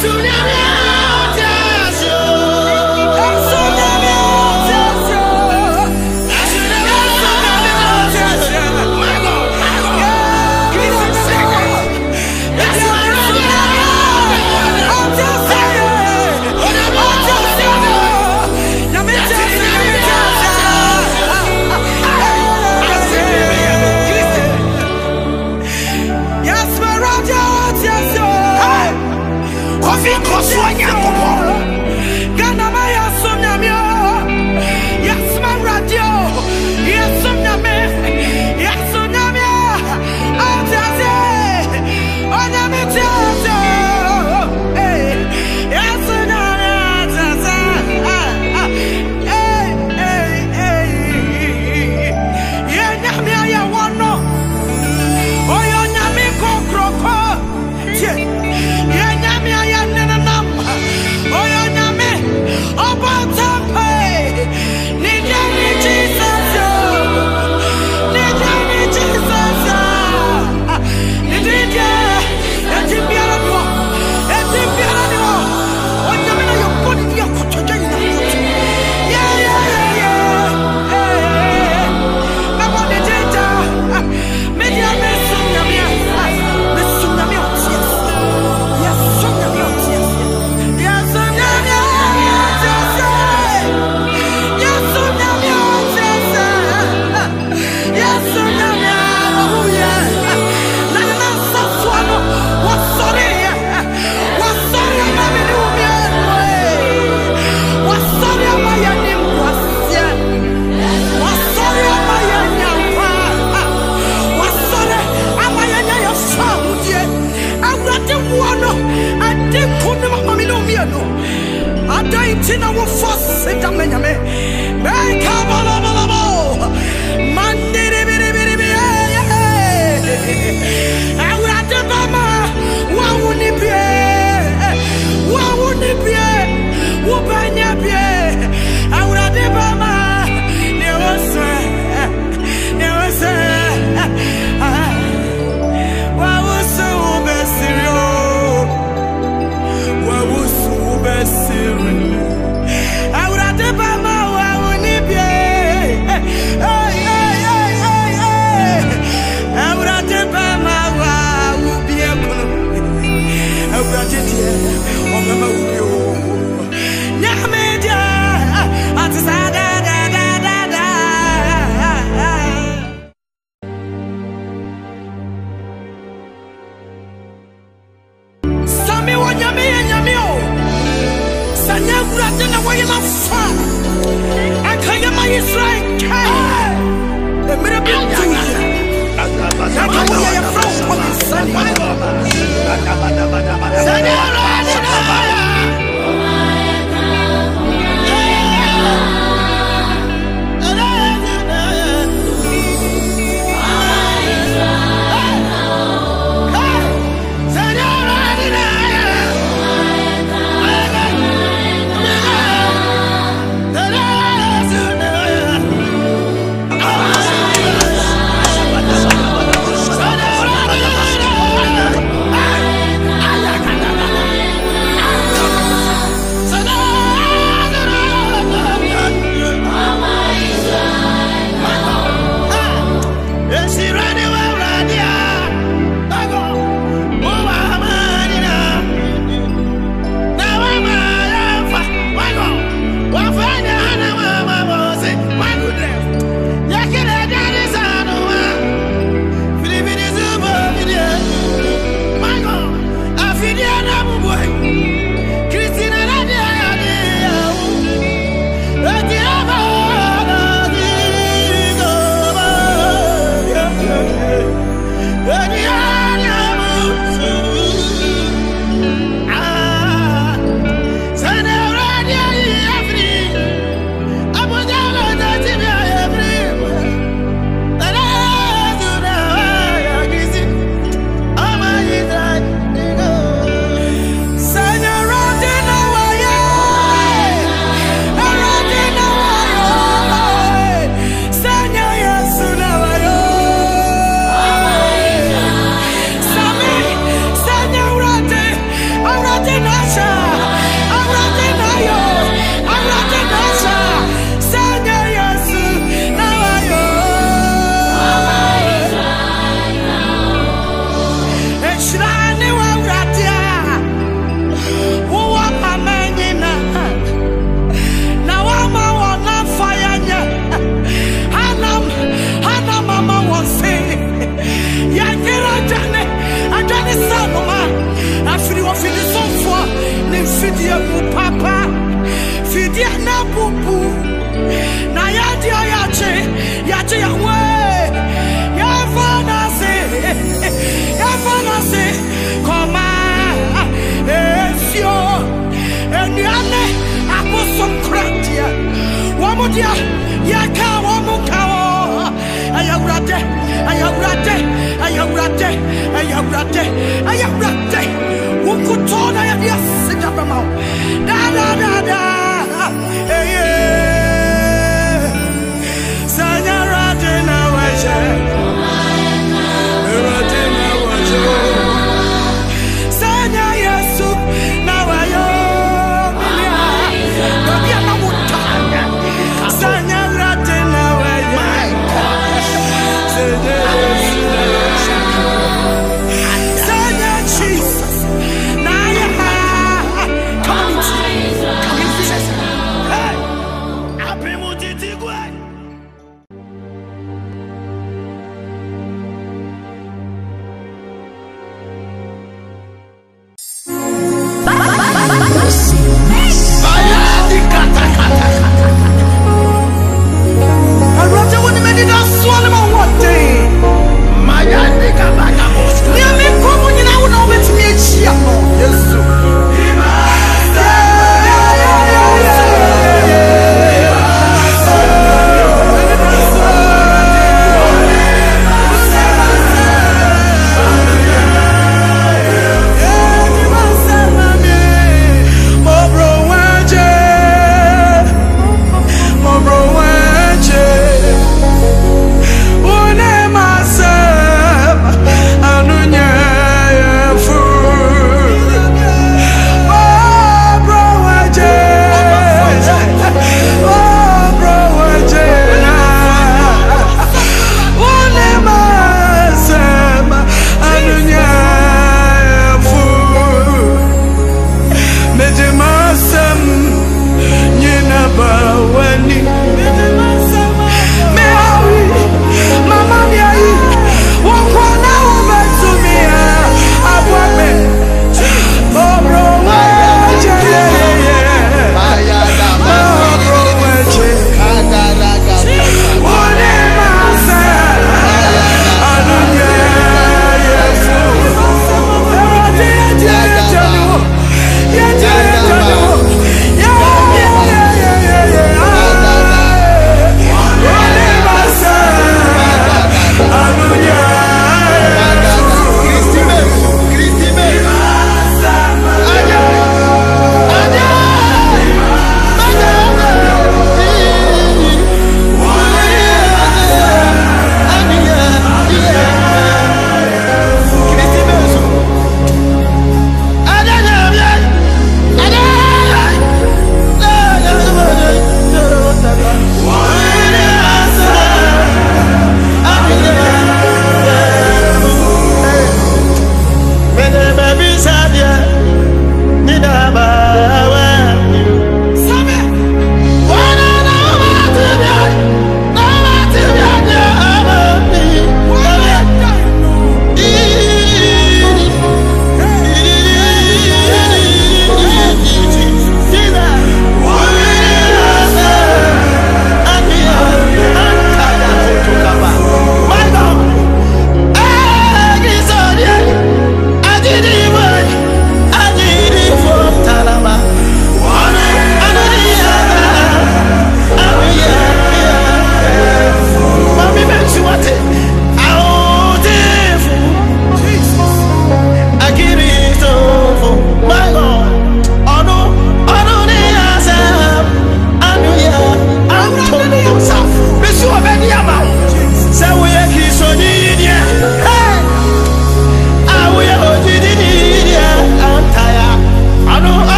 Tsunami!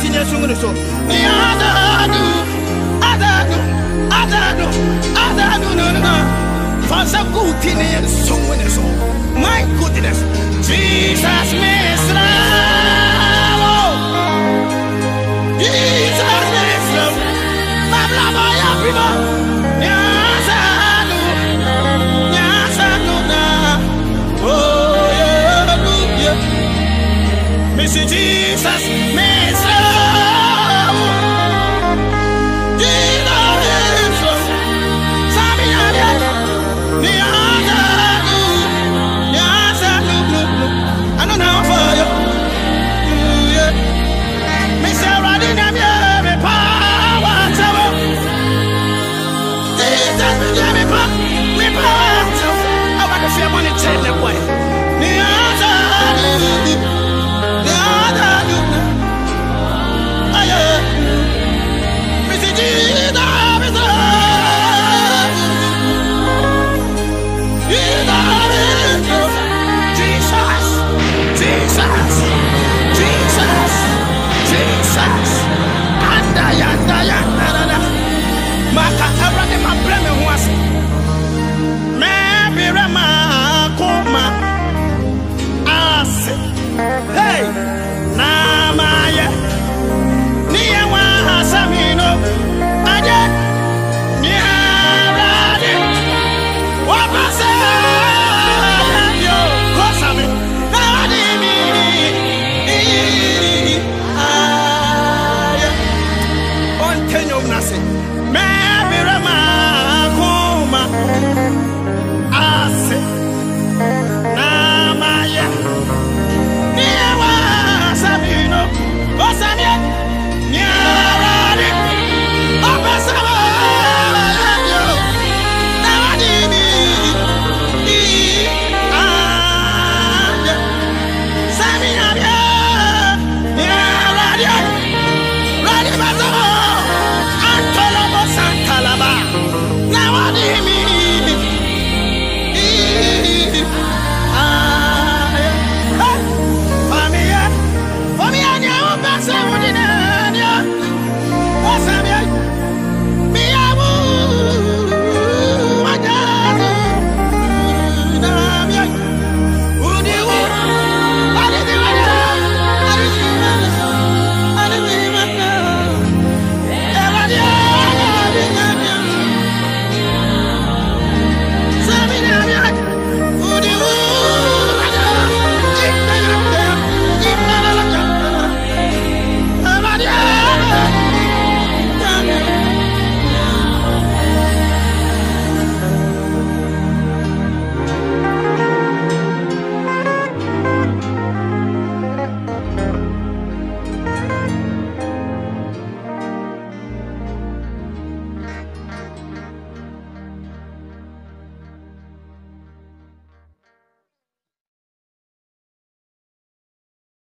Tinye sungune so. Ni adadu, adadu, adadu, adadu no no. My goodness, Jesus Misrao. Jesus Misrao. Babla baya prima. Na. Oh yeah, yeah. Jesus,